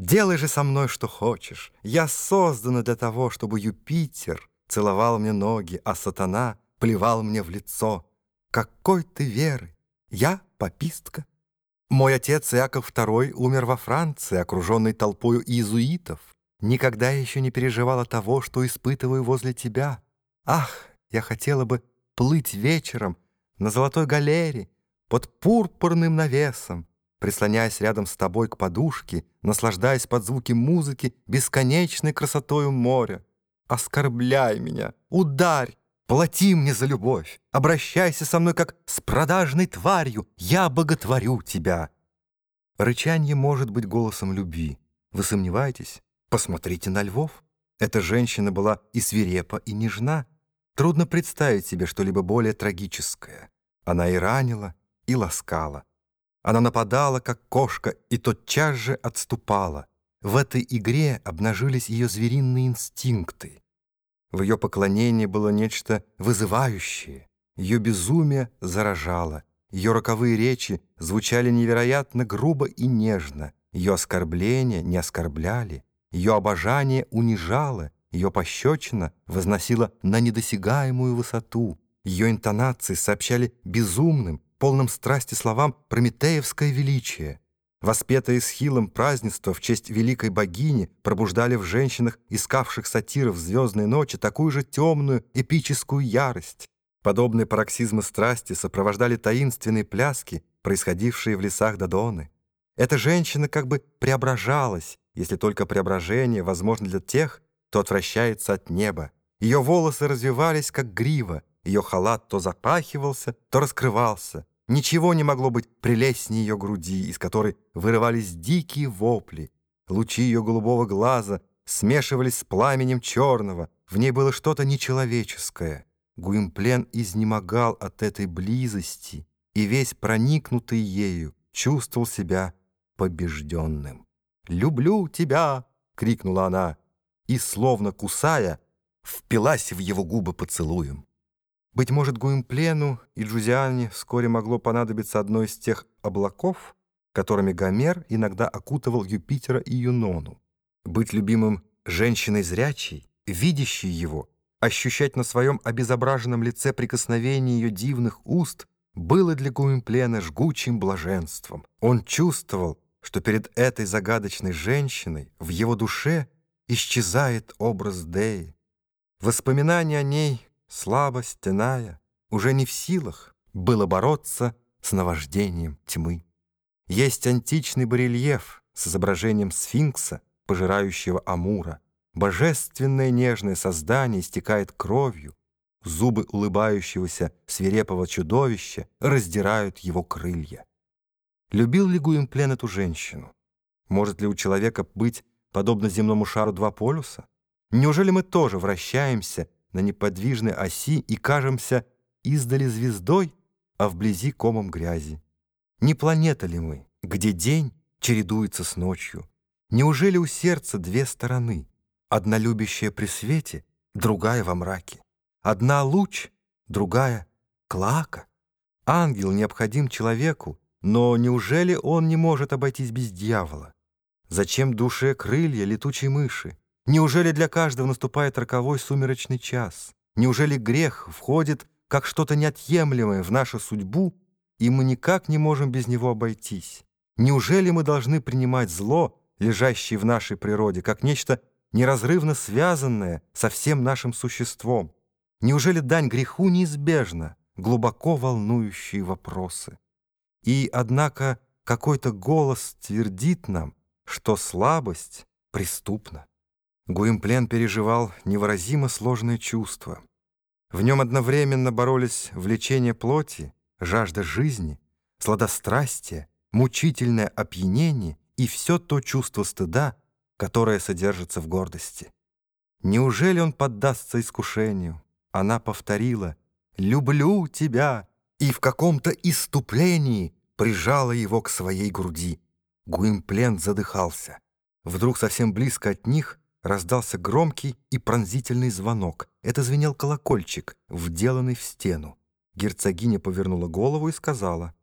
Делай же со мной, что хочешь. Я создана для того, чтобы Юпитер целовал мне ноги, а сатана плевал мне в лицо. Какой ты веры! Я попистка. Мой отец Иаков II умер во Франции, окруженный толпою иезуитов. Никогда я еще не переживала того, что испытываю возле тебя. Ах, я хотела бы плыть вечером на золотой галере под пурпурным навесом, прислоняясь рядом с тобой к подушке, наслаждаясь под звуки музыки бесконечной красотою моря. Оскорбляй меня, ударь, плати мне за любовь, обращайся со мной как с продажной тварью, я боготворю тебя. Рычанье может быть голосом любви. Вы сомневаетесь? Посмотрите на львов. Эта женщина была и свирепа, и нежна. Трудно представить себе что-либо более трагическое. Она и ранила, и ласкала. Она нападала, как кошка, и тотчас же отступала. В этой игре обнажились ее звериные инстинкты. В ее поклонении было нечто вызывающее. Ее безумие заражало. Ее роковые речи звучали невероятно грубо и нежно. Ее оскорбления не оскорбляли. Ее обожание унижало. Ее пощечина возносила на недосягаемую высоту. Ее интонации сообщали безумным, полным страсти словам «прометеевское величие». Воспетое схилом празднество в честь великой богини пробуждали в женщинах, искавших сатиров звездной ночи, такую же темную эпическую ярость. Подобные пароксизмы страсти сопровождали таинственные пляски, происходившие в лесах Додоны. Эта женщина как бы преображалась, если только преображение возможно для тех, кто отвращается от неба. Ее волосы развивались, как грива, ее халат то запахивался, то раскрывался. Ничего не могло быть прелестнее ее груди, из которой вырывались дикие вопли. Лучи ее голубого глаза смешивались с пламенем черного. В ней было что-то нечеловеческое. Гуимплен изнемогал от этой близости и весь проникнутый ею чувствовал себя побежденным. «Люблю тебя!» — крикнула она, и, словно кусая, впилась в его губы поцелуем. Быть может, Гуимплену и Джузиане вскоре могло понадобиться одно из тех облаков, которыми Гомер иногда окутывал Юпитера и Юнону. Быть любимым женщиной зрячей, видящей его, ощущать на своем обезображенном лице прикосновение ее дивных уст было для Гуимплена жгучим блаженством. Он чувствовал, что перед этой загадочной женщиной в его душе исчезает образ Деи. Воспоминания о ней слабость иная, уже не в силах было бороться с наваждением тьмы. Есть античный барельеф с изображением сфинкса, пожирающего Амура. Божественное нежное создание истекает кровью. Зубы улыбающегося свирепого чудовища раздирают его крылья. Любил ли Гуимплен эту женщину? Может ли у человека быть, подобно земному шару, два полюса? Неужели мы тоже вращаемся на неподвижной оси и кажемся издали звездой, а вблизи комом грязи. Не планета ли мы, где день чередуется с ночью? Неужели у сердца две стороны? Одна любящая при свете, другая во мраке. Одна луч, другая клака. Ангел необходим человеку, но неужели он не может обойтись без дьявола? Зачем душе крылья летучей мыши? Неужели для каждого наступает роковой сумеречный час? Неужели грех входит как что-то неотъемлемое в нашу судьбу, и мы никак не можем без него обойтись? Неужели мы должны принимать зло, лежащее в нашей природе, как нечто неразрывно связанное со всем нашим существом? Неужели дань греху неизбежна? Глубоко волнующие вопросы. И, однако, какой-то голос твердит нам, что слабость преступна. Гуимплен переживал невыразимо сложное чувство. В нем одновременно боролись влечение плоти, жажда жизни, сладострастие, мучительное опьянение и все то чувство стыда, которое содержится в гордости. Неужели он поддастся искушению? Она повторила «Люблю тебя!» и в каком-то иступлении прижала его к своей груди. Гуимплен задыхался. Вдруг совсем близко от них раздался громкий и пронзительный звонок. Это звенел колокольчик, вделанный в стену. Герцогиня повернула голову и сказала —